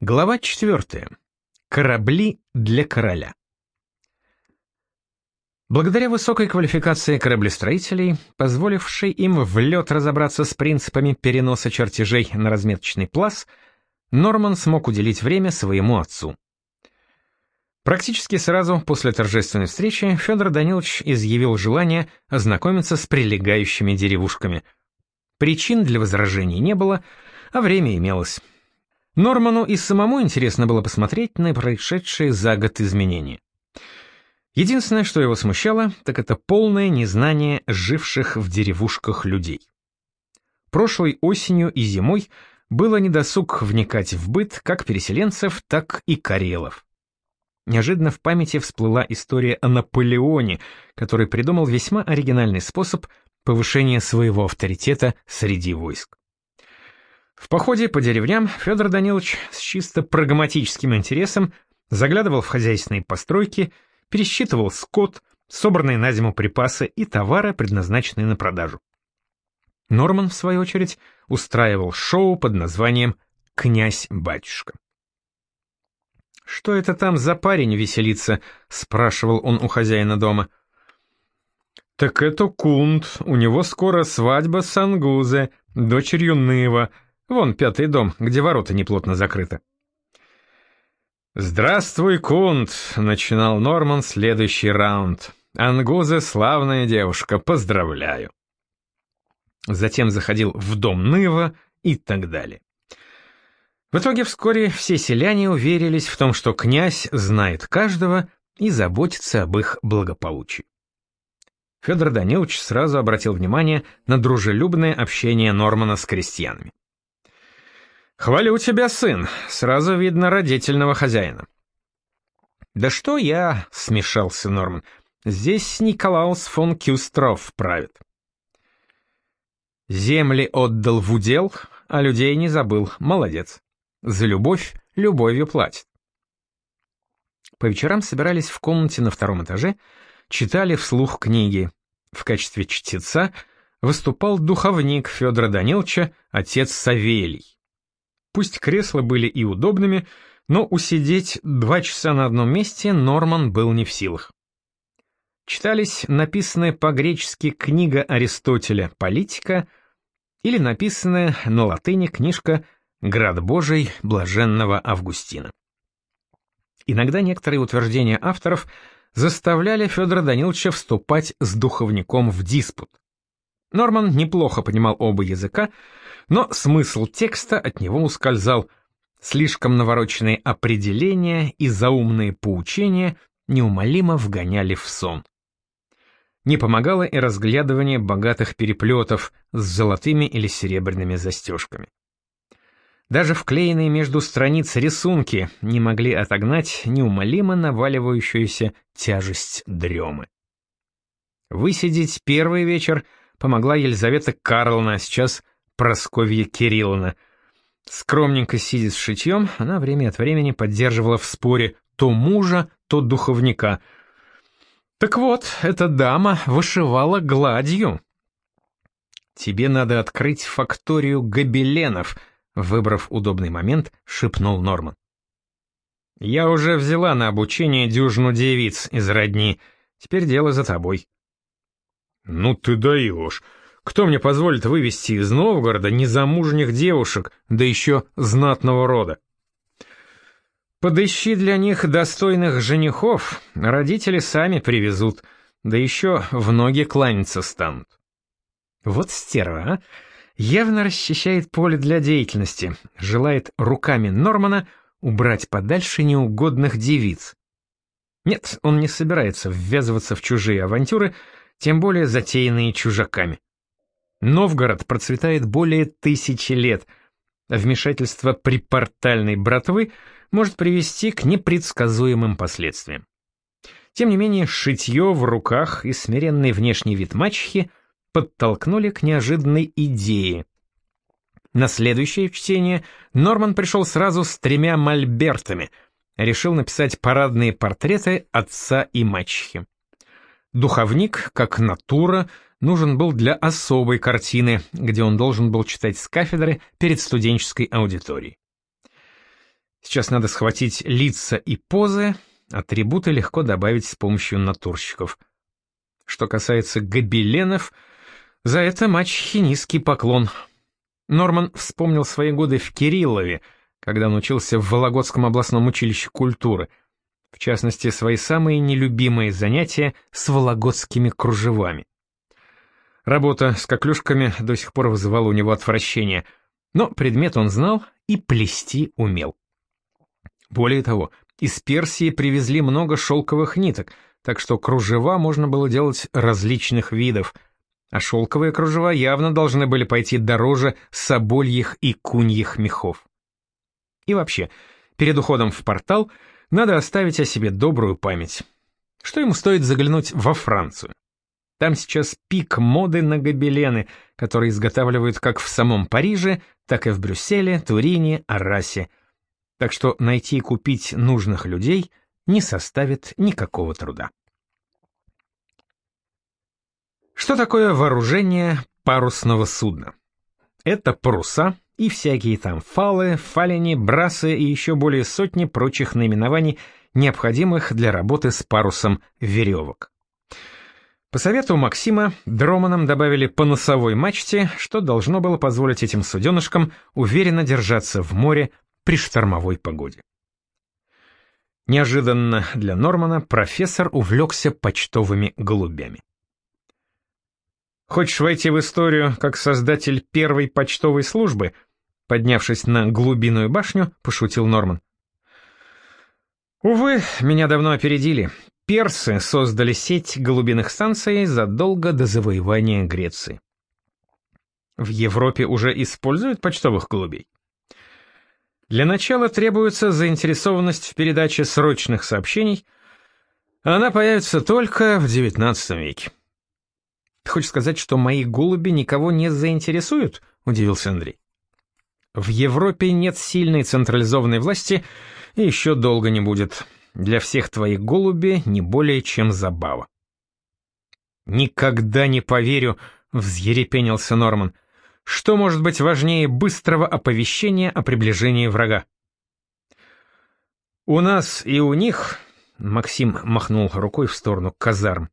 Глава 4. Корабли для короля. Благодаря высокой квалификации кораблестроителей, позволившей им в лед разобраться с принципами переноса чертежей на разметочный пласт, Норман смог уделить время своему отцу. Практически сразу после торжественной встречи Федор Данилович изъявил желание ознакомиться с прилегающими деревушками. Причин для возражений не было, а время имелось. Норману и самому интересно было посмотреть на происшедшие за год изменения. Единственное, что его смущало, так это полное незнание живших в деревушках людей. Прошлой осенью и зимой было недосуг вникать в быт как переселенцев, так и карелов. Неожиданно в памяти всплыла история о Наполеоне, который придумал весьма оригинальный способ повышения своего авторитета среди войск. В походе по деревням Федор Данилович с чисто прагматическим интересом заглядывал в хозяйственные постройки, пересчитывал скот, собранные на зиму припасы и товары, предназначенные на продажу. Норман, в свою очередь, устраивал шоу под названием «Князь-батюшка». «Что это там за парень веселится?» — спрашивал он у хозяина дома. «Так это Кунт, у него скоро свадьба с Ангузе, дочерью Ныва», Вон пятый дом, где ворота неплотно закрыты. «Здравствуй, Кунт!» — начинал Норман следующий раунд. «Ангуза — славная девушка, поздравляю!» Затем заходил в дом Ныва и так далее. В итоге вскоре все селяне уверились в том, что князь знает каждого и заботится об их благополучии. Федор Данилович сразу обратил внимание на дружелюбное общение Нормана с крестьянами. «Хвалю тебя, сын, сразу видно родительного хозяина». «Да что я?» — смешался Норман. «Здесь Николаус фон Кюстров правит». «Земли отдал в удел, а людей не забыл. Молодец. За любовь любовью платит». По вечерам собирались в комнате на втором этаже, читали вслух книги. В качестве чтеца выступал духовник Федора Даниловича, отец Савелий. Пусть кресла были и удобными, но усидеть два часа на одном месте Норман был не в силах. Читались написанная по-гречески книга Аристотеля «Политика» или написанная на латыни книжка «Град Божий» блаженного Августина. Иногда некоторые утверждения авторов заставляли Федора Даниловича вступать с духовником в диспут. Норман неплохо понимал оба языка, но смысл текста от него ускользал. Слишком навороченные определения и заумные поучения неумолимо вгоняли в сон. Не помогало и разглядывание богатых переплетов с золотыми или серебряными застежками. Даже вклеенные между страниц рисунки не могли отогнать неумолимо наваливающуюся тяжесть дремы. Высидеть первый вечер помогла Елизавета Карловна, а сейчас Просковья Кирилловна. Скромненько сидя с шитьем, она время от времени поддерживала в споре то мужа, то духовника. Так вот, эта дама вышивала гладью. «Тебе надо открыть факторию гобеленов», — выбрав удобный момент, шепнул Норман. «Я уже взяла на обучение дюжину девиц из родни. Теперь дело за тобой». «Ну ты даешь. Кто мне позволит вывести из Новгорода незамужних девушек, да еще знатного рода? Подыщи для них достойных женихов, родители сами привезут, да еще в ноги кланяться станут. Вот стерва, а? Явно расчищает поле для деятельности, желает руками Нормана убрать подальше неугодных девиц. Нет, он не собирается ввязываться в чужие авантюры, тем более затеянные чужаками. Новгород процветает более тысячи лет, вмешательство припортальной братвы может привести к непредсказуемым последствиям. Тем не менее, шитье в руках и смиренный внешний вид мачехи подтолкнули к неожиданной идее. На следующее чтение Норман пришел сразу с тремя мольбертами, решил написать парадные портреты отца и мачехи. Духовник, как натура, нужен был для особой картины, где он должен был читать с кафедры перед студенческой аудиторией. Сейчас надо схватить лица и позы, атрибуты легко добавить с помощью натурщиков. Что касается гобеленов, за это мачехе низкий поклон. Норман вспомнил свои годы в Кириллове, когда он учился в Вологодском областном училище культуры, в частности, свои самые нелюбимые занятия с вологодскими кружевами. Работа с коклюшками до сих пор вызывала у него отвращение, но предмет он знал и плести умел. Более того, из Персии привезли много шелковых ниток, так что кружева можно было делать различных видов, а шелковые кружева явно должны были пойти дороже собольих и куньих мехов. И вообще, перед уходом в портал надо оставить о себе добрую память. Что ему стоит заглянуть во Францию? Там сейчас пик моды на гобелены, которые изготавливают как в самом Париже, так и в Брюсселе, Турине, Арасе – так что найти и купить нужных людей не составит никакого труда. Что такое вооружение парусного судна? Это паруса и всякие там фалы, фалени, брасы и еще более сотни прочих наименований, необходимых для работы с парусом веревок. По совету Максима, дроманам добавили по носовой мачте, что должно было позволить этим суденышкам уверенно держаться в море при штормовой погоде. Неожиданно для Нормана профессор увлекся почтовыми голубями. «Хочешь войти в историю как создатель первой почтовой службы?» Поднявшись на глубинную башню, пошутил Норман. «Увы, меня давно опередили. Персы создали сеть голубиных станций задолго до завоевания Греции. В Европе уже используют почтовых голубей. Для начала требуется заинтересованность в передаче срочных сообщений, она появится только в XIX веке. «Ты хочешь сказать, что мои голуби никого не заинтересуют?» — удивился Андрей. «В Европе нет сильной централизованной власти и еще долго не будет. Для всех твоих голуби не более чем забава». «Никогда не поверю», — взъерепенился Норман. — что может быть важнее быстрого оповещения о приближении врага? У нас и у них, Максим махнул рукой в сторону казарм,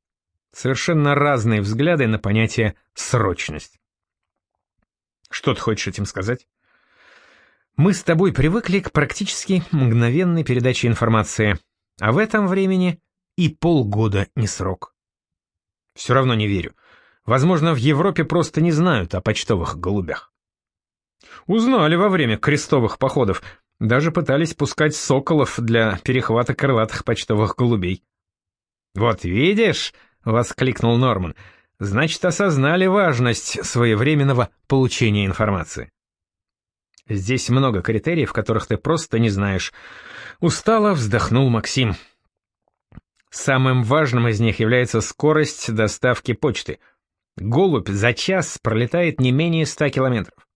совершенно разные взгляды на понятие «срочность». Что ты хочешь этим сказать? Мы с тобой привыкли к практически мгновенной передаче информации, а в этом времени и полгода не срок. Все равно не верю. Возможно, в Европе просто не знают о почтовых голубях. Узнали во время крестовых походов, даже пытались пускать соколов для перехвата крылатых почтовых голубей. «Вот видишь», — воскликнул Норман, — «значит, осознали важность своевременного получения информации». «Здесь много критериев, которых ты просто не знаешь», — устало вздохнул Максим. Самым важным из них является скорость доставки почты — Голубь за час пролетает не менее ста километров.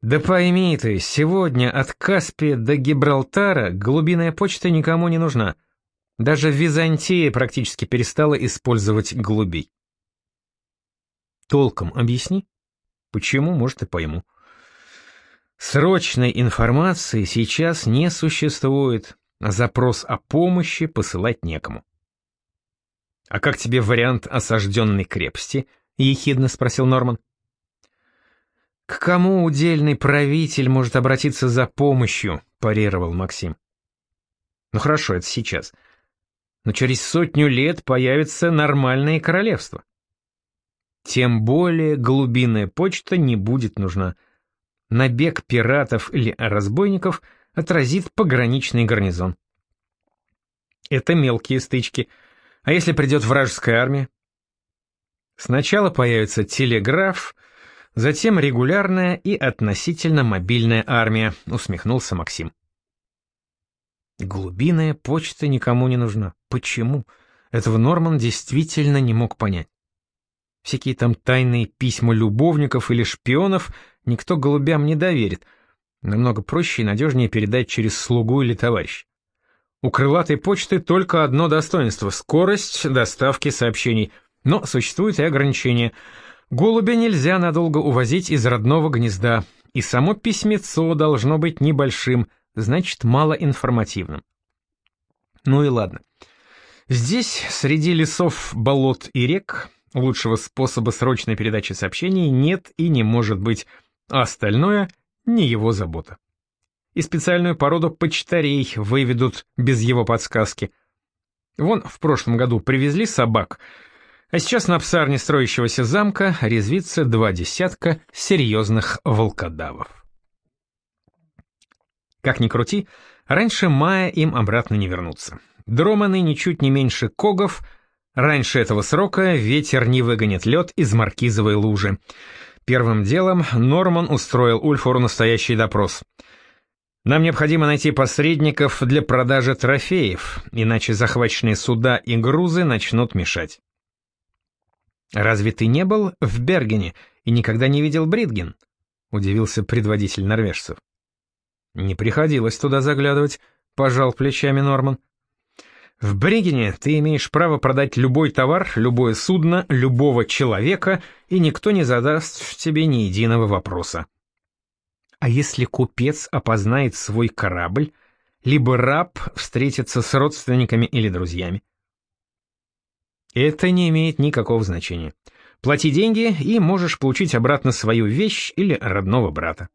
Да пойми ты, сегодня от Каспия до Гибралтара голубиная почта никому не нужна. Даже Византия практически перестала использовать голубей. Толком объясни. Почему, может, и пойму. Срочной информации сейчас не существует, запрос о помощи посылать некому. «А как тебе вариант осажденной крепости?» — ехидно спросил Норман. «К кому удельный правитель может обратиться за помощью?» — парировал Максим. «Ну хорошо, это сейчас. Но через сотню лет появится нормальное королевство. Тем более глубинная почта не будет нужна. Набег пиратов или разбойников отразит пограничный гарнизон. Это мелкие стычки — а если придет вражеская армия? Сначала появится телеграф, затем регулярная и относительно мобильная армия, усмехнулся Максим. Глубинная почта никому не нужна. Почему? Этого Норман действительно не мог понять. Всякие там тайные письма любовников или шпионов никто голубям не доверит. Намного проще и надежнее передать через слугу или товарищ. У крылатой почты только одно достоинство — скорость доставки сообщений. Но существуют и ограничения. Голубя нельзя надолго увозить из родного гнезда, и само письмецо должно быть небольшим, значит малоинформативным. Ну и ладно. Здесь, среди лесов, болот и рек, лучшего способа срочной передачи сообщений нет и не может быть, а остальное — не его забота. И специальную породу почтарей выведут без его подсказки. Вон в прошлом году привезли собак, а сейчас на псарне строящегося замка резвится два десятка серьезных волкодавов. Как ни крути, раньше мая им обратно не вернуться. Дроманы ничуть не меньше когов, раньше этого срока ветер не выгонит лед из маркизовой лужи. Первым делом Норман устроил Ульфору настоящий допрос. «Нам необходимо найти посредников для продажи трофеев, иначе захваченные суда и грузы начнут мешать». «Разве ты не был в Бергене и никогда не видел Бридген?» — удивился предводитель норвежцев. «Не приходилось туда заглядывать», — пожал плечами Норман. В Брегене ты имеешь право продать любой товар, любое судно, любого человека, и никто не задаст тебе ни единого вопроса. А если купец опознает свой корабль, либо раб встретится с родственниками или друзьями? Это не имеет никакого значения. Плати деньги, и можешь получить обратно свою вещь или родного брата.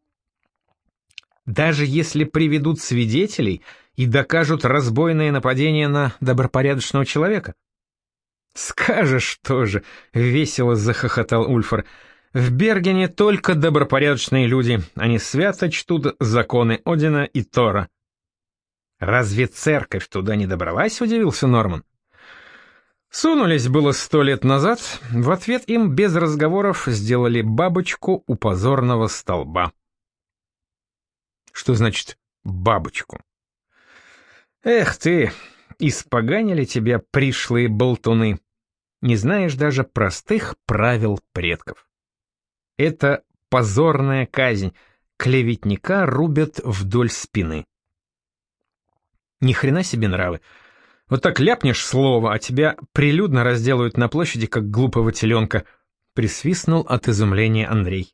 Даже если приведут свидетелей и докажут разбойное нападение на добропорядочного человека? «Скажешь тоже», — весело захохотал Ульфар. «В Бергене только добропорядочные люди, они свято чтут законы Одина и Тора». «Разве церковь туда не добралась?» — удивился Норман. Сунулись было сто лет назад, в ответ им без разговоров сделали бабочку у позорного столба. Что значит «бабочку»? Эх ты, испоганили тебя пришлые болтуны. Не знаешь даже простых правил предков. Это позорная казнь, клеветника рубят вдоль спины. Ни хрена себе нравы. Вот так ляпнешь слово, а тебя прилюдно разделают на площади, как глупого теленка, присвистнул от изумления Андрей.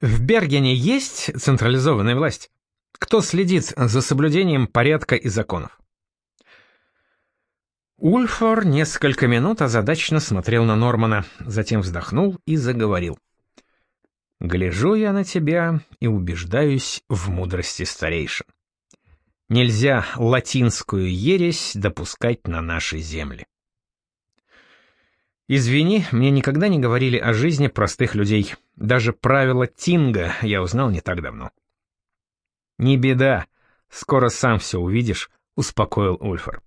В Бергене есть централизованная власть? Кто следит за соблюдением порядка и законов? Ульфор несколько минут озадаченно смотрел на Нормана, затем вздохнул и заговорил. «Гляжу я на тебя и убеждаюсь в мудрости старейшин. Нельзя латинскую ересь допускать на нашей земле. Извини, мне никогда не говорили о жизни простых людей. Даже правила Тинга я узнал не так давно. «Не беда, скоро сам все увидишь», — успокоил Ульфар.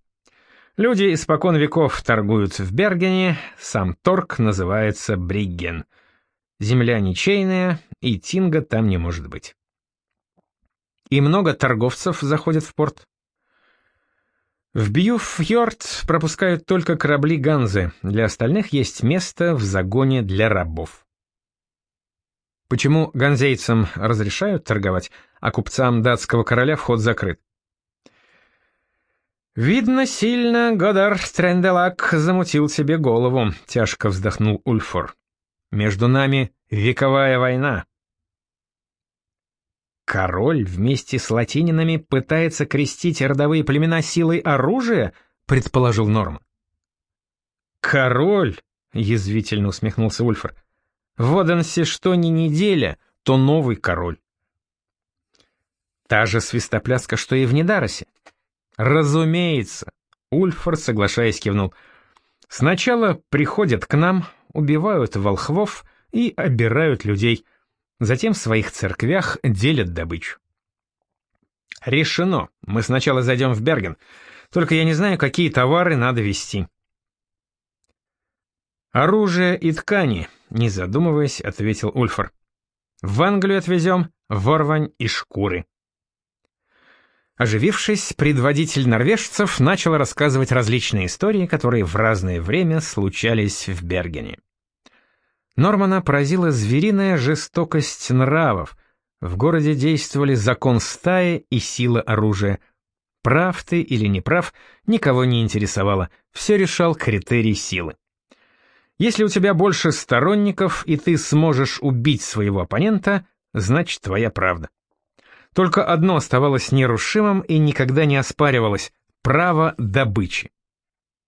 «Люди испокон веков торгуют в Бергене, сам торг называется Бригген. Земля ничейная, и Тинга там не может быть». «И много торговцев заходят в порт?» В Бьюфьорд пропускают только корабли Ганзы, для остальных есть место в загоне для рабов. Почему ганзейцам разрешают торговать, а купцам датского короля вход закрыт? «Видно, сильно Годар Стренделак замутил себе голову», — тяжко вздохнул Ульфор. «Между нами вековая война». «Король вместе с латининами пытается крестить родовые племена силой оружия?» — предположил Норм. «Король?» — язвительно усмехнулся Ульфор. В Оденсе что ни неделя, то новый король. Та же свистопляска, что и в Недаросе. Разумеется, Ульфор, соглашаясь, кивнул. Сначала приходят к нам, убивают волхвов и обирают людей. Затем в своих церквях делят добычу. Решено. Мы сначала зайдем в Берген. Только я не знаю, какие товары надо везти. Оружие и ткани, не задумываясь, ответил Ульфор. В Англию отвезем ворвань и шкуры. Оживившись, предводитель норвежцев начал рассказывать различные истории, которые в разное время случались в Бергене. Нормана поразила звериная жестокость нравов. В городе действовали закон стаи и сила оружия. Прав ты или не прав, никого не интересовало, все решал критерий силы. Если у тебя больше сторонников, и ты сможешь убить своего оппонента, значит твоя правда. Только одно оставалось нерушимым и никогда не оспаривалось – право добычи.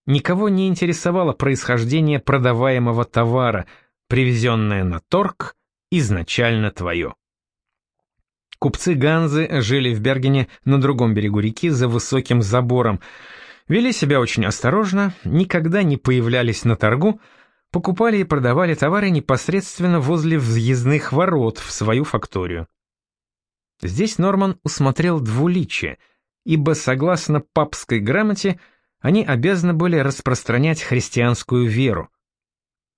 Никого не интересовало происхождение продаваемого товара, привезенное на торг, изначально твое. Купцы Ганзы жили в Бергене на другом берегу реки за высоким забором, вели себя очень осторожно, никогда не появлялись на торгу, покупали и продавали товары непосредственно возле въездных ворот в свою факторию. Здесь Норман усмотрел двуличие, ибо, согласно папской грамоте, они обязаны были распространять христианскую веру.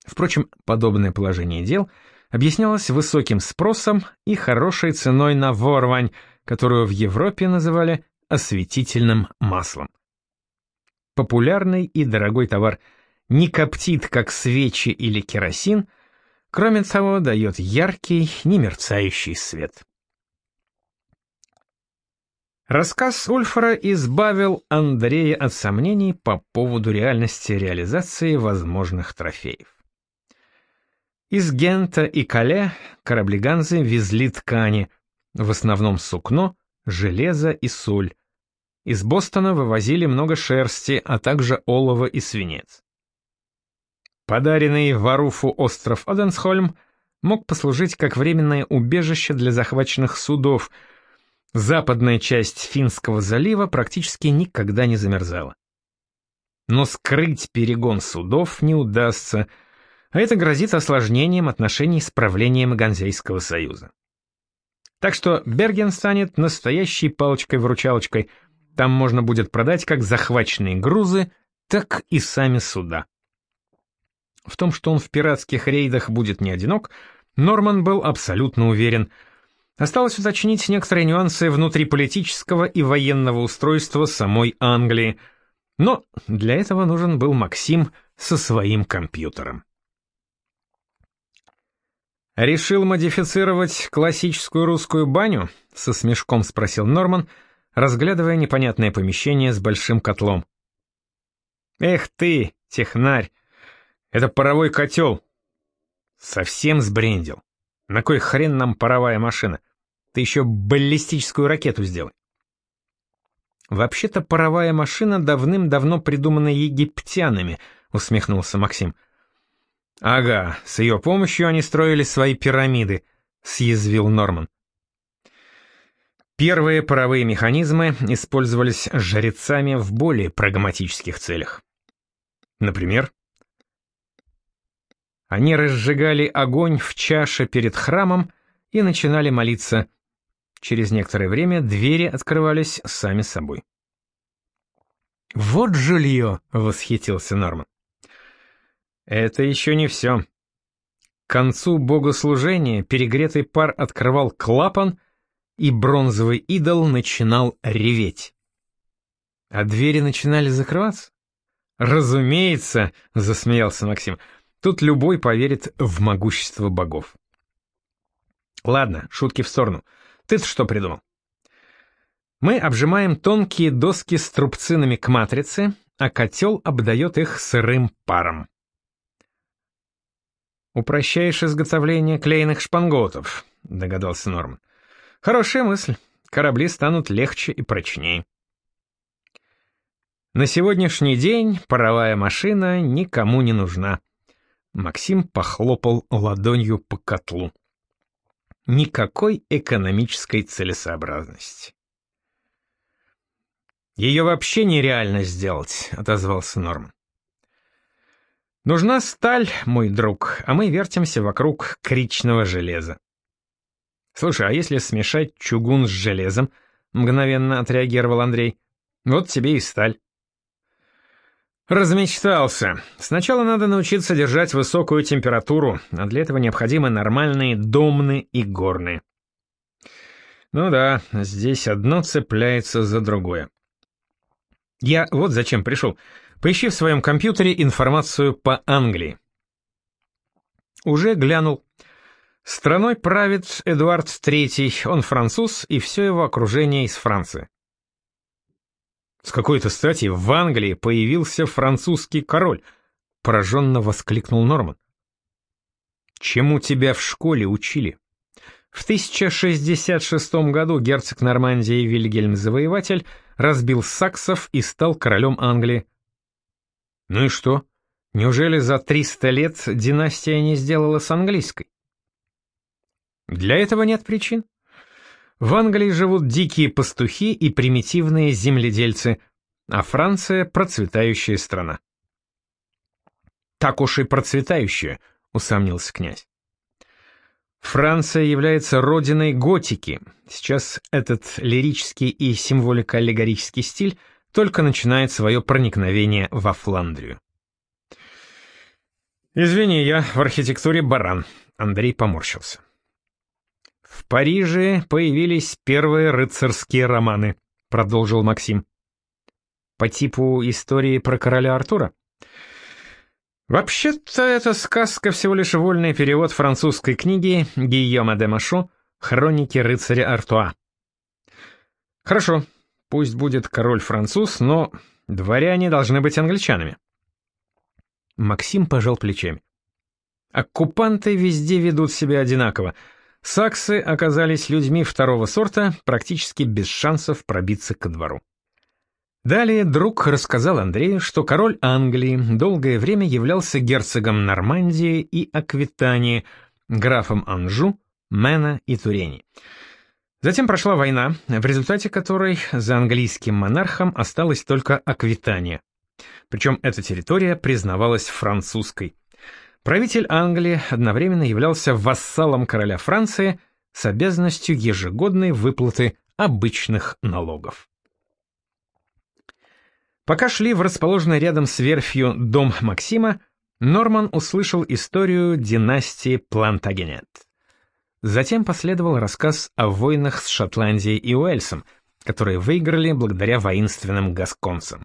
Впрочем, подобное положение дел объяснялось высоким спросом и хорошей ценой на ворвань, которую в Европе называли осветительным маслом. Популярный и дорогой товар не коптит, как свечи или керосин, кроме того, дает яркий, немерцающий свет. Рассказ Ульфара избавил Андрея от сомнений по поводу реальности реализации возможных трофеев. Из Гента и Кале корабли Ганзы везли ткани, в основном сукно, железо и соль. Из Бостона вывозили много шерсти, а также олово и свинец. Подаренный Варуфу остров Оденсхольм мог послужить как временное убежище для захваченных судов – Западная часть Финского залива практически никогда не замерзала. Но скрыть перегон судов не удастся, а это грозит осложнением отношений с правлением Ганзейского союза. Так что Берген станет настоящей палочкой-выручалочкой, там можно будет продать как захваченные грузы, так и сами суда. В том, что он в пиратских рейдах будет не одинок, Норман был абсолютно уверен – Осталось уточнить некоторые нюансы внутриполитического и военного устройства самой Англии, но для этого нужен был Максим со своим компьютером. «Решил модифицировать классическую русскую баню?» — со смешком спросил Норман, разглядывая непонятное помещение с большим котлом. «Эх ты, технарь! Это паровой котел!» «Совсем сбрендил. На кой хрен нам паровая машина? Ты еще баллистическую ракету сделай. Вообще-то паровая машина давным-давно придумана египтянами, усмехнулся Максим. Ага, с ее помощью они строили свои пирамиды, съязвил Норман. Первые паровые механизмы использовались жрецами в более прагматических целях. Например, они разжигали огонь в чаше перед храмом и начинали молиться. Через некоторое время двери открывались сами собой. «Вот жилье!» — восхитился Норман. «Это еще не все. К концу богослужения перегретый пар открывал клапан, и бронзовый идол начинал реветь. А двери начинали закрываться? «Разумеется!» — засмеялся Максим — Тут любой поверит в могущество богов. Ладно, шутки в сторону. Ты-то что придумал? Мы обжимаем тонкие доски с трубцинами к матрице, а котел обдает их сырым паром. «Упрощаешь изготовление клееных шпангоутов», — догадался Норман. «Хорошая мысль. Корабли станут легче и прочнее». На сегодняшний день паровая машина никому не нужна. Максим похлопал ладонью по котлу. Никакой экономической целесообразности. «Ее вообще нереально сделать», — отозвался Норман. «Нужна сталь, мой друг, а мы вертимся вокруг кричного железа». «Слушай, а если смешать чугун с железом?» — мгновенно отреагировал Андрей. «Вот тебе и сталь». Размечтался. Сначала надо научиться держать высокую температуру, а для этого необходимы нормальные домны и горные. Ну да, здесь одно цепляется за другое. Я вот зачем пришел. Поищи в своем компьютере информацию по Англии. Уже глянул. Страной правит Эдуард III, он француз, и все его окружение из Франции. С какой-то стати в Англии появился французский король, пораженно воскликнул Норман. Чему тебя в школе учили? В 1066 году герцог Нормандии Вильгельм Завоеватель разбил саксов и стал королем Англии. Ну и что? Неужели за 300 лет династия не сделала с английской? Для этого нет причин. В Англии живут дикие пастухи и примитивные земледельцы, а Франция — процветающая страна. «Так уж и процветающая», — усомнился князь. Франция является родиной готики. Сейчас этот лирический и символико-аллегорический стиль только начинает свое проникновение во Фландрию. «Извини, я в архитектуре баран», — Андрей поморщился. «В Париже появились первые рыцарские романы», — продолжил Максим. «По типу истории про короля Артура?» Вообще-то эта сказка всего лишь вольный перевод французской книги Гийома де Машо «Хроники рыцаря Артуа». Хорошо, пусть будет король француз, но дворяне должны быть англичанами. Максим пожал плечами. Оккупанты везде ведут себя одинаково. Саксы оказались людьми второго сорта, практически без шансов пробиться ко двору. Далее друг рассказал Андрею, что король Англии долгое время являлся герцогом Нормандии и Аквитании, графом Анжу, Мена и Турени. Затем прошла война, в результате которой за английским монархом осталась только Аквитания. Причем эта территория признавалась французской. Правитель Англии одновременно являлся вассалом короля Франции с обязанностью ежегодной выплаты обычных налогов. Пока шли в расположенный рядом с верфью дом Максима, Норман услышал историю династии Плантагенет. Затем последовал рассказ о войнах с Шотландией и Уэльсом, которые выиграли благодаря воинственным гасконцам.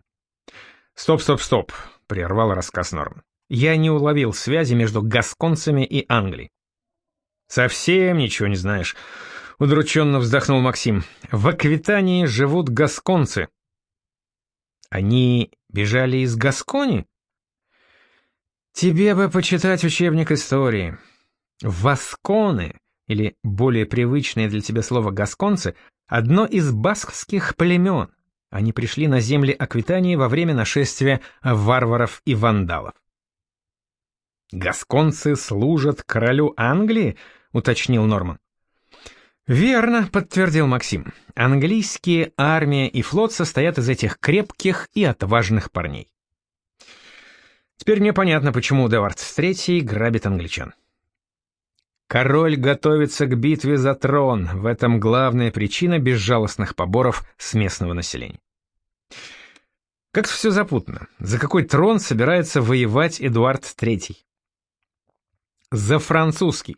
«Стоп, стоп, стоп», — прервал рассказ Норман. «Я не уловил связи между гасконцами и Англией». «Совсем ничего не знаешь», — удрученно вздохнул Максим. «В Аквитании живут гасконцы, они бежали из Гаскони? Тебе бы почитать учебник истории. Васконы, или более привычное для тебя слово гасконцы, одно из баскских племен. Они пришли на земли Аквитании во время нашествия варваров и вандалов. «Гасконцы служат королю Англии?» — уточнил Норман. «Верно», — подтвердил Максим. «Английские армия и флот состоят из этих крепких и отважных парней». Теперь мне понятно, почему Девард III грабит англичан. Король готовится к битве за трон, в этом главная причина безжалостных поборов с местного населения. Как все запутано. За какой трон собирается воевать Эдуард III? За французский.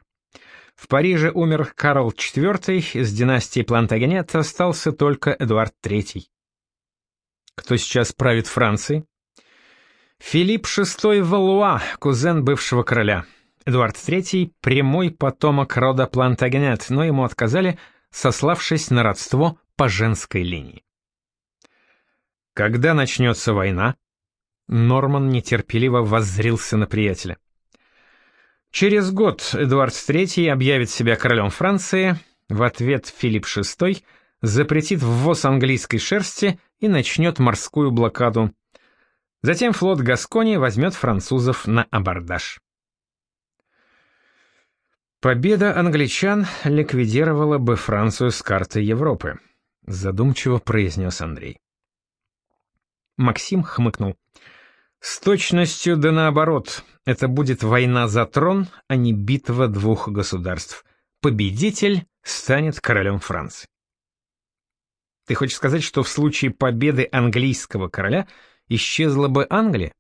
В Париже умер Карл IV, из династии Плантагенет остался только Эдуард III. Кто сейчас правит Францией? Филипп VI Валуа, кузен бывшего короля. Эдуард III – прямой потомок рода Плантагенет, но ему отказали, сославшись на родство по женской линии. Когда начнется война? Норман нетерпеливо воззрился на приятеля. Через год Эдуард III объявит себя королем Франции, в ответ Филипп VI запретит ввоз английской шерсти и начнет морскую блокаду. Затем флот Гаскони возьмет французов на абордаж. Победа англичан ликвидировала бы Францию с карты Европы, задумчиво произнес Андрей. Максим хмыкнул. С точностью да наоборот, это будет война за трон, а не битва двух государств. Победитель станет королем Франции. Ты хочешь сказать, что в случае победы английского короля исчезла бы Англия?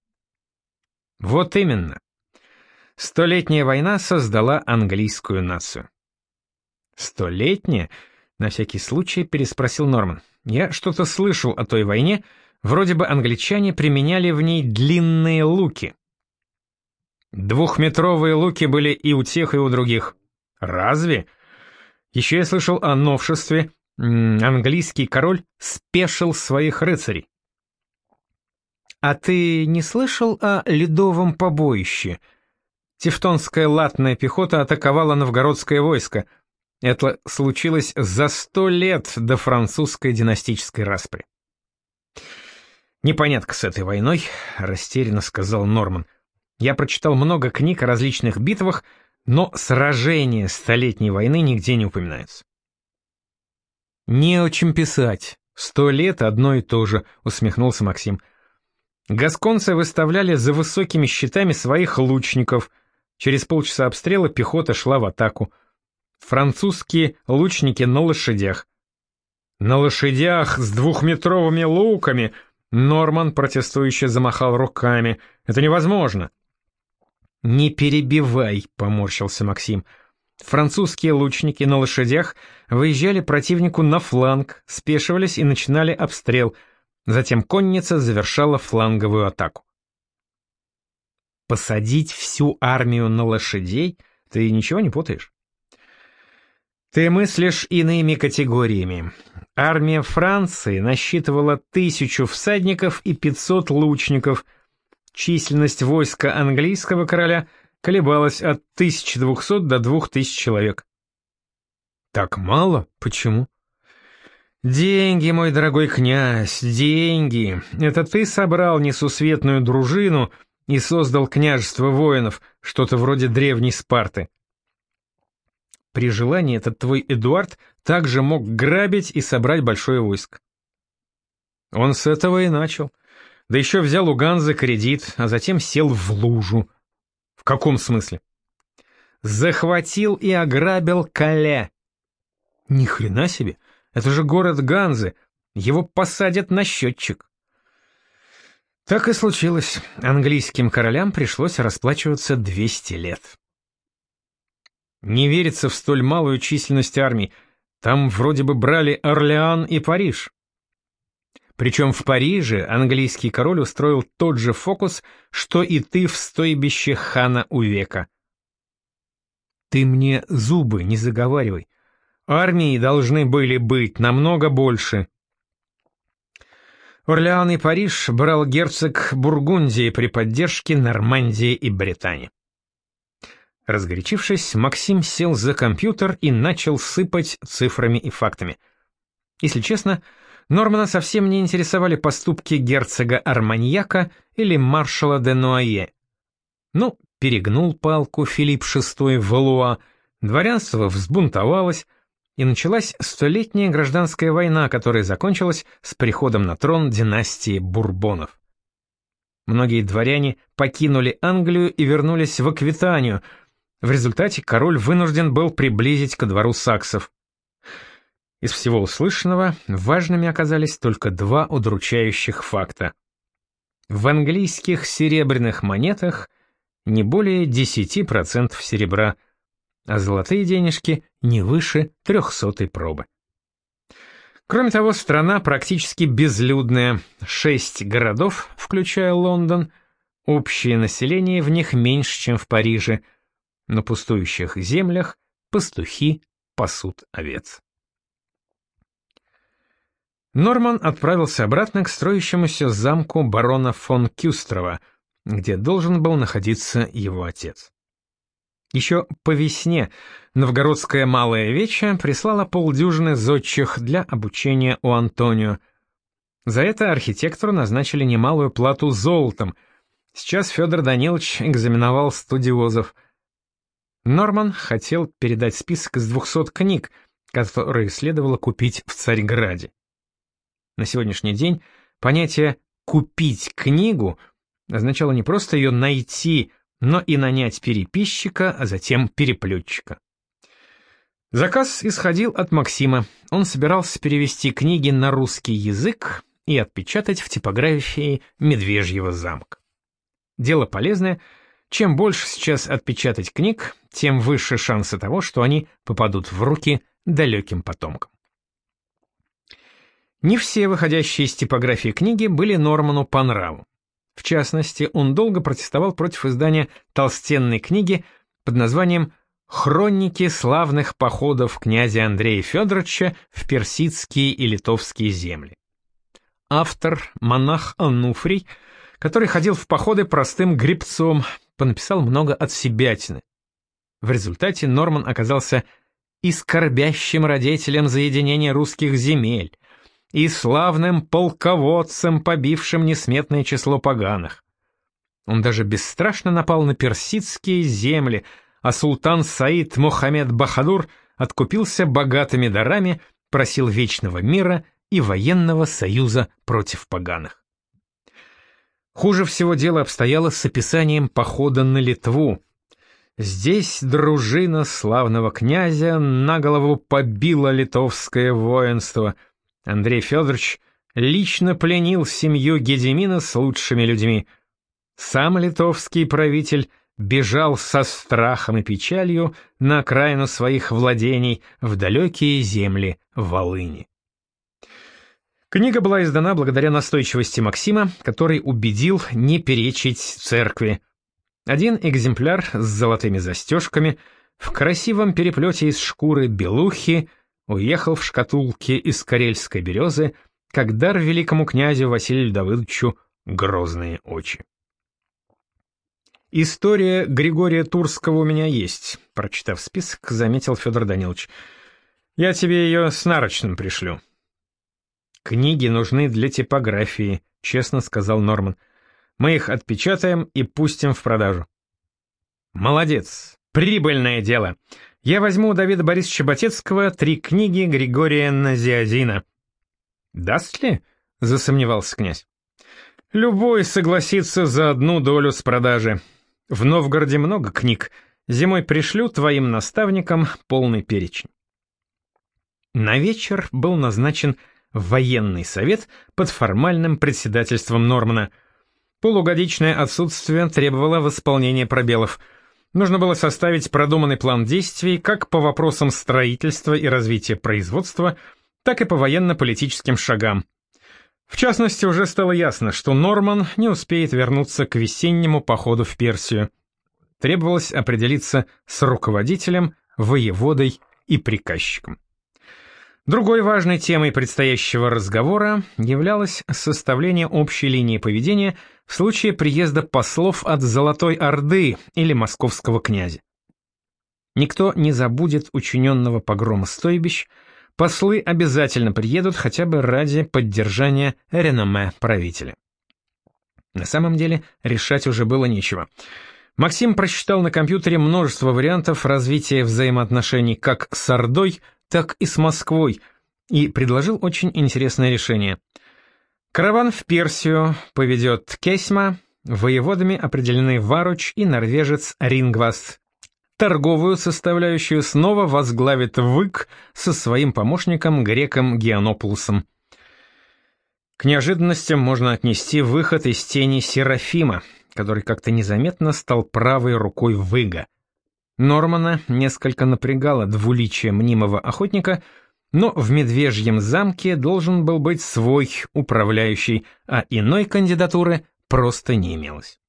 Вот именно. Столетняя война создала английскую нацию. Столетняя? На всякий случай переспросил Норман. Я что-то слышал о той войне, Вроде бы англичане применяли в ней длинные луки. Двухметровые луки были и у тех, и у других. Разве? Еще я слышал о новшестве. Английский король спешил своих рыцарей. А ты не слышал о ледовом побоище? Тевтонская латная пехота атаковала новгородское войско. Это случилось за сто лет до французской династической распри. «Непонятка с этой войной», — растерянно сказал Норман. «Я прочитал много книг о различных битвах, но сражение Столетней войны нигде не упоминается». «Не о чем писать. Сто лет одно и то же», — усмехнулся Максим. Гасконцы выставляли за высокими щитами своих лучников. Через полчаса обстрела пехота шла в атаку. Французские лучники на лошадях. На лошадях с двухметровыми луками Норман протестующе замахал руками. Это невозможно. «Не перебивай», — поморщился Максим. Французские лучники на лошадях выезжали противнику на фланг, спешивались и начинали обстрел — Затем конница завершала фланговую атаку. Посадить всю армию на лошадей? Ты ничего не путаешь? Ты мыслишь иными категориями. Армия Франции насчитывала тысячу всадников и 500 лучников. Численность войска английского короля колебалась от 1200 до 2000 человек. Так мало? Почему? «Деньги, мой дорогой князь, деньги! Это ты собрал несусветную дружину и создал княжество воинов, что-то вроде древней Спарты. При желании этот твой Эдуард также мог грабить и собрать большое войско. Он с этого и начал. Да еще взял у Ганзы кредит, а затем сел в лужу. В каком смысле? Захватил и ограбил Кале. Ни хрена себе! — это же город Ганзы. Его посадят на счетчик. Так и случилось. Английским королям пришлось расплачиваться 200 лет. Не верится в столь малую численность армий. Там вроде бы брали Орлеан и Париж. Причем в Париже английский король устроил тот же фокус, что и ты в стойбище хана Увека. Ты мне зубы не заговаривай. Армии должны были быть намного больше. Орлеан и Париж брал герцог Бургундии при поддержке Нормандии и Британии. Разгорячившись, Максим сел за компьютер и начал сыпать цифрами и фактами. Если честно, Нормана совсем не интересовали поступки герцога Арманьяка или маршала де Нуае. Ну, перегнул палку Филипп VI Валуа, дворянство взбунтовалось, и началась столетняя гражданская война, которая закончилась с приходом на трон династии Бурбонов. Многие дворяне покинули Англию и вернулись в Аквитанию. В результате король вынужден был приблизить ко двору саксов. Из всего услышанного важными оказались только два удручающих факта. В английских серебряных монетах не более 10% серебра – а золотые денежки не выше трехсотой пробы. Кроме того, страна практически безлюдная, шесть городов, включая Лондон, общее население в них меньше, чем в Париже, на пустующих землях пастухи пасут овец. Норман отправился обратно к строящемуся замку барона фон Кюстрова, где должен был находиться его отец. Еще по весне новгородская Малая Веча прислала полдюжины зодчих для обучения у Антонио. За это архитектору назначили немалую плату золотом. Сейчас Федор Данилович экзаменовал студиозов. Норман хотел передать список из 200 книг, которые следовало купить в Царьграде. На сегодняшний день понятие «купить книгу» означало не просто ее найти, но и нанять переписчика, а затем переплетчика. Заказ исходил от Максима. Он собирался перевести книги на русский язык и отпечатать в типографии Медвежьего замка. Дело полезное. Чем больше сейчас отпечатать книг, тем выше шансы того, что они попадут в руки далеким потомкам. Не все выходящие из типографии книги были Норману по нраву. В частности, он долго протестовал против издания толстенной книги под названием «Хроники славных походов князя Андрея Федоровича в персидские и литовские земли». Автор, монах Ануфрий, который ходил в походы простым гребцом, понаписал много от себятины. В результате Норман оказался и скорбящим родителям за единение русских земель, и славным полководцем, побившим несметное число поганых. Он даже бесстрашно напал на персидские земли, а султан Саид Мухаммед Бахадур откупился богатыми дарами, просил вечного мира и военного союза против поганых. Хуже всего дело обстояло с описанием похода на Литву. Здесь дружина славного князя на голову побила литовское воинство. Андрей Федорович лично пленил семью Гедемина с лучшими людьми. Сам литовский правитель бежал со страхом и печалью на окраину своих владений в далекие земли Волыни. Книга была издана благодаря настойчивости Максима, который убедил не перечить церкви. Один экземпляр с золотыми застежками в красивом переплете из шкуры белухи уехал в шкатулке из карельской березы, как дар великому князю Василию Давыдовичу грозные очи. «История Григория Турского у меня есть», — прочитав список, заметил Федор Данилович. «Я тебе ее с нарочным пришлю». «Книги нужны для типографии», — честно сказал Норман. «Мы их отпечатаем и пустим в продажу». «Молодец! Прибыльное дело! Я возьму у Давида Борисовича Батецкого три книги Григория Назиазина». «Даст ли?» — засомневался князь. «Любой согласится за одну долю с продажи. В Новгороде много книг. Зимой пришлю твоим наставникам полный перечень». На вечер был назначен военный совет под формальным председательством Нормана. Полугодичное отсутствие требовало восполнения пробелов. Нужно было составить продуманный план действий как по вопросам строительства и развития производства, так и по военно-политическим шагам. В частности, уже стало ясно, что Норман не успеет вернуться к весеннему походу в Персию. Требовалось определиться с руководителем, воеводой и приказчиком. Другой важной темой предстоящего разговора являлось составление общей линии поведения в случае приезда послов от Золотой Орды или московского князя. Никто не забудет учиненного погрома стойбищ, послы обязательно приедут хотя бы ради поддержания реноме правителя. На самом деле решать уже было нечего. Максим прочитал на компьютере множество вариантов развития взаимоотношений как с Ордой, так и с Москвой, и предложил очень интересное решение. Караван в Персию поведет Кесьма, воеводами определены Варуч и норвежец Рингваст. Торговую составляющую снова возглавит Вык со своим помощником греком Геонополусом. К неожиданностям можно отнести выход из тени Серафима, который как-то незаметно стал правой рукой Выга — Нормана несколько напрягало двуличие мнимого охотника, но в Медвежьем замке должен был быть свой управляющий, а иной кандидатуры просто не имелось.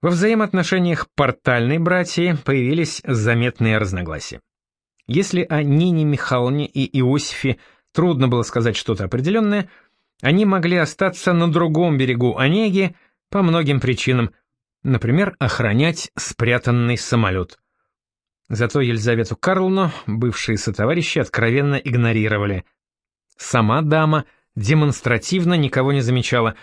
Во взаимоотношениях портальной братьи появились заметные разногласия. Если о Нине Михайловне и Иосифе трудно было сказать что-то определенное, они могли остаться на другом берегу Онеги по многим причинам, Например, охранять спрятанный самолет. Зато Елизавету Карловну бывшие сотоварищи откровенно игнорировали. Сама дама демонстративно никого не замечала.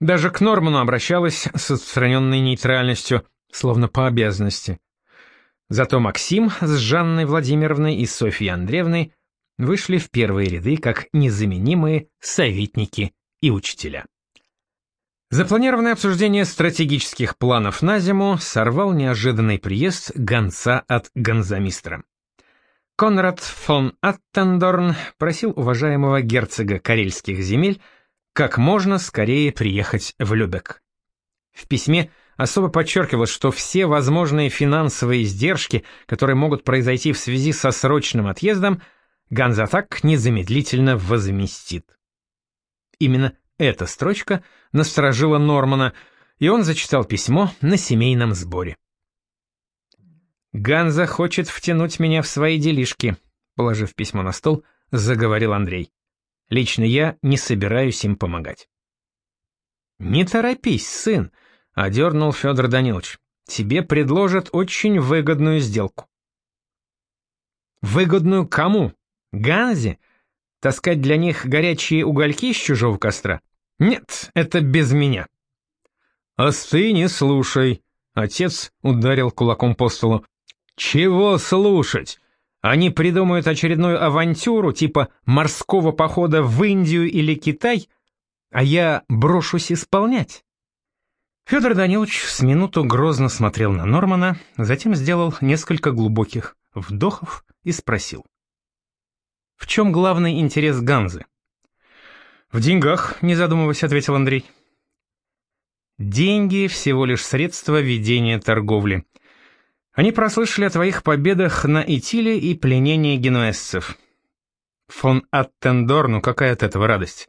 Даже к Норману обращалась с отстраненной нейтральностью, словно по обязанности. Зато Максим с Жанной Владимировной и Софьей Андреевной вышли в первые ряды как незаменимые советники и учителя. Запланированное обсуждение стратегических планов на зиму сорвал неожиданный приезд гонца от гонзамистра. Конрад фон Аттендорн просил уважаемого герцога карельских земель как можно скорее приехать в Любек. В письме особо подчеркивалось, что все возможные финансовые издержки, которые могут произойти в связи со срочным отъездом, Ганзатак незамедлительно возместит. Именно эта строчка насторожила Нормана, и он зачитал письмо на семейном сборе. «Ганза хочет втянуть меня в свои делишки», — положив письмо на стол, заговорил Андрей. «Лично я не собираюсь им помогать». «Не торопись, сын», — одернул Федор Данилович. «Тебе предложат очень выгодную сделку». Выгодную кому? Ганзе? Таскать для них горячие угольки с чужого костра? Нет, это без меня. Остынь и слушай. Отец ударил кулаком по столу. Чего слушать? Они придумают очередную авантюру типа морского похода в Индию или Китай, а я брошусь исполнять. Федор Данилович с минуту грозно смотрел на Нормана, затем сделал несколько глубоких вдохов и спросил. «В чем главный интерес Ганзы?» «В деньгах», — не задумываясь, ответил Андрей. «Деньги — всего лишь средство ведения торговли. Они прослышали о твоих победах на Итиле и пленении генуэзцев. Фон Аттендорну какая от этого радость?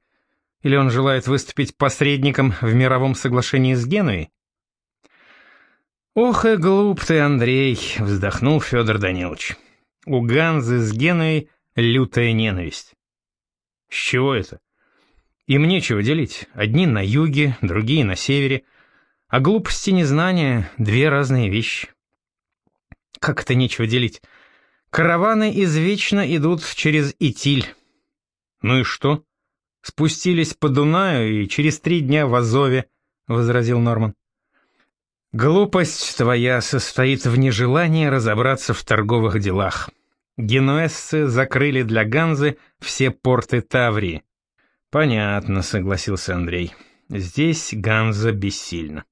Или он желает выступить посредником в мировом соглашении с Генуей? «Ох и глуп ты, Андрей!» — вздохнул Федор Данилович. «У Ганзы с Генуей лютая ненависть». «С чего это?» «Им нечего делить. Одни на юге, другие на севере. А глупости и незнание — две разные вещи». «Как это нечего делить? Караваны извечно идут через Итиль». «Ну и что?» Спустились по Дунаю и через три дня в Азове, — возразил Норман. Глупость твоя состоит в нежелании разобраться в торговых делах. Генуэзцы закрыли для Ганзы все порты Таврии. Понятно, согласился Андрей. Здесь Ганза бессильна.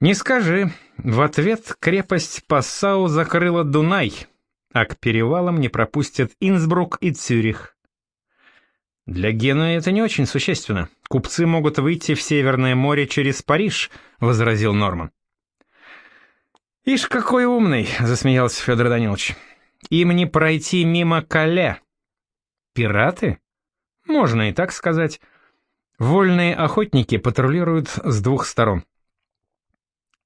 Не скажи. В ответ крепость Пассау закрыла Дунай, а к перевалам не пропустят Инсбрук и Цюрих. Для Генуи это не очень существенно. Купцы могут выйти в Северное море через Париж, возразил Норман. Ишь, какой умный, засмеялся Федор Данилович. Им не пройти мимо Кале. Пираты? Можно и так сказать. Вольные охотники патрулируют с двух сторон.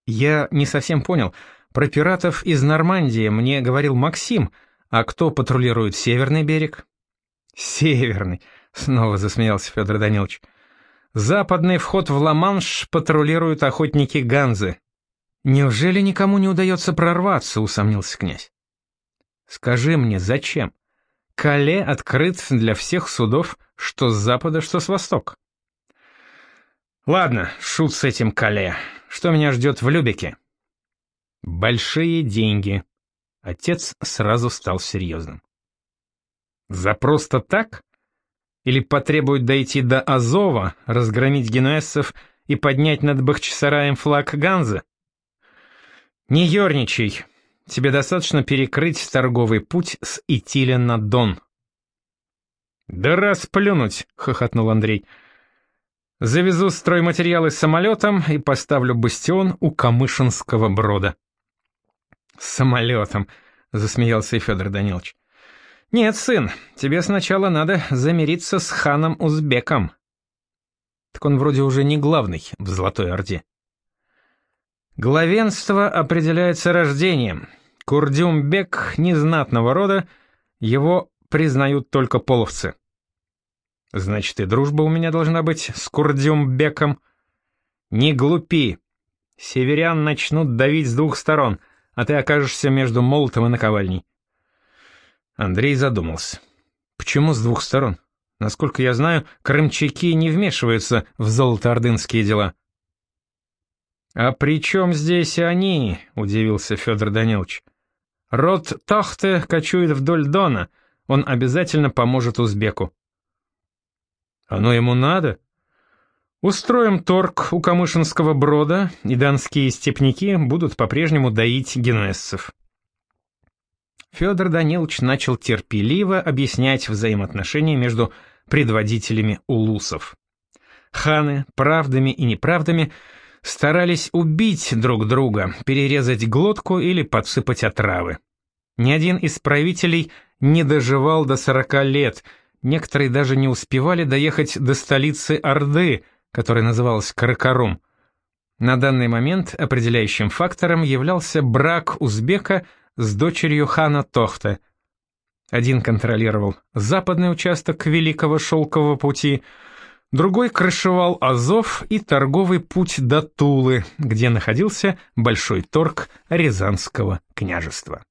Я не совсем понял. Про пиратов из Нормандии мне говорил Максим, а кто патрулирует северный берег? Северный. Снова засмеялся Федор Данилович. Западный вход в Ла-Манш патрулируют охотники Ганзы. Неужели никому не удается прорваться, усомнился князь. Скажи мне, зачем? Кале открыт для всех судов, что с запада, что с востока. Ладно, шут с этим Кале. Что меня ждет в Любике? Большие деньги. Отец сразу стал серьезным. За просто так? Или потребует дойти до Азова, разгромить генуэзцев и поднять над Бахчисараем флаг Ганзы? Не ерничай. Тебе достаточно перекрыть торговый путь с Итиля на Дон. Да расплюнуть, хохотнул Андрей. Завезу стройматериалы самолетом и поставлю бастион у Камышинского брода. Самолетом, засмеялся и Федор Данилович. «Нет, сын, тебе сначала надо замириться с ханом Узбеком». Так он вроде уже не главный в Золотой Орде. Главенство определяется рождением. Курдюмбек незнатного рода, его признают только половцы. Значит, и дружба у меня должна быть с Курдюмбеком. Не глупи. Северян начнут давить с двух сторон, а ты окажешься между молотом и наковальней. Андрей задумался. Почему с двух сторон? Насколько я знаю, крымчаки не вмешиваются в золотоордынские дела. «А при чем здесь они?» — удивился Федор Данилович. «Род Тахте кочует вдоль Дона, он обязательно поможет узбеку». «Оно ему надо?» «Устроим торг у Камышинского брода, и донские степняки будут по-прежнему доить генуэзцев». Федор Данилович начал терпеливо объяснять взаимоотношения между предводителями улусов. Ханы, правдами и неправдами, старались убить друг друга, перерезать глотку или подсыпать отравы. Ни один из правителей не доживал до сорока лет, некоторые даже не успевали доехать до столицы Орды, которая называлась Каракарум. На данный момент определяющим фактором являлся брак узбека – с дочерью хана Тохта. Один контролировал западный участок Великого Шелкового пути, другой крышевал Азов и торговый путь до Тулы, где находился большой торг Рязанского княжества.